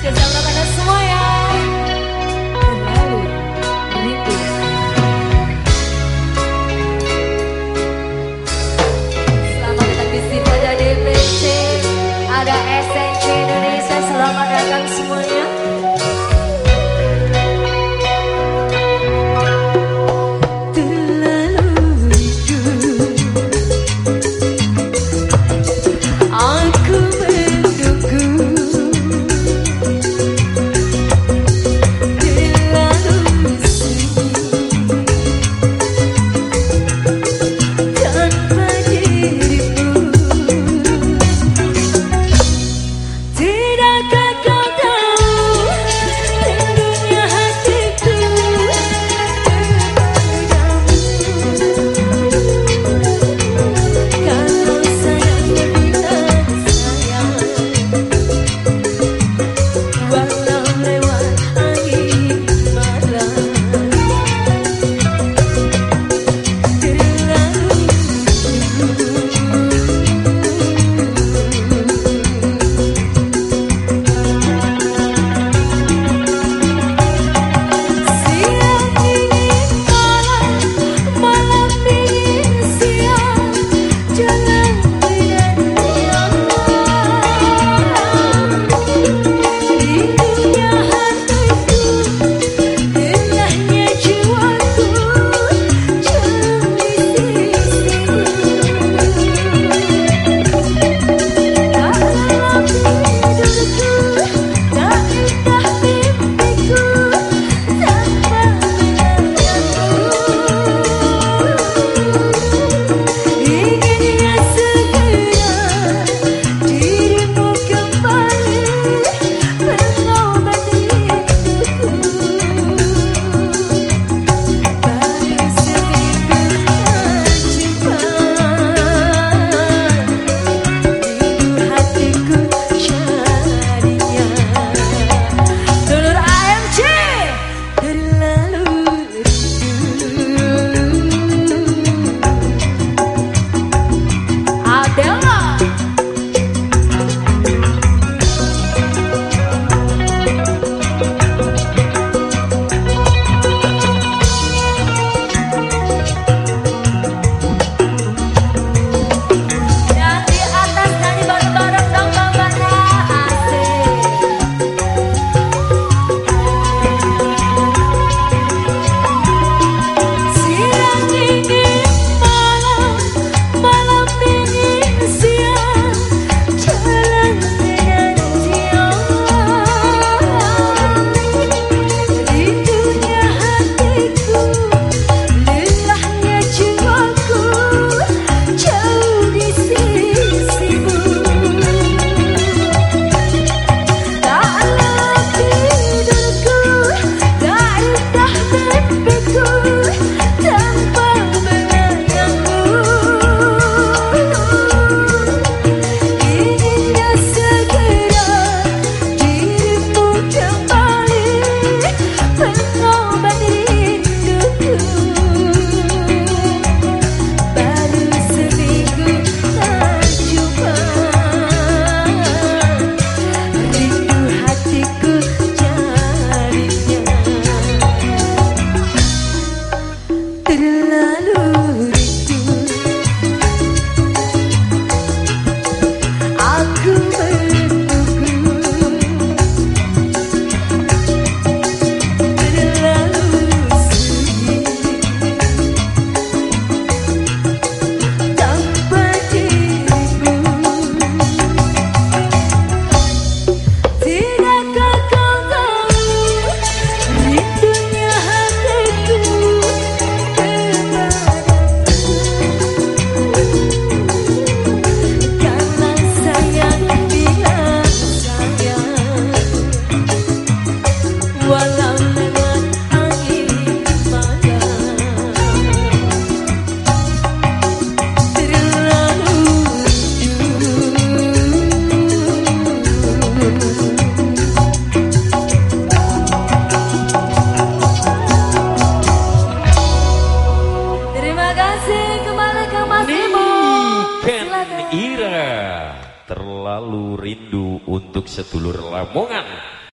que se Ira. Terlalu rindu untuk sedulur Lamongan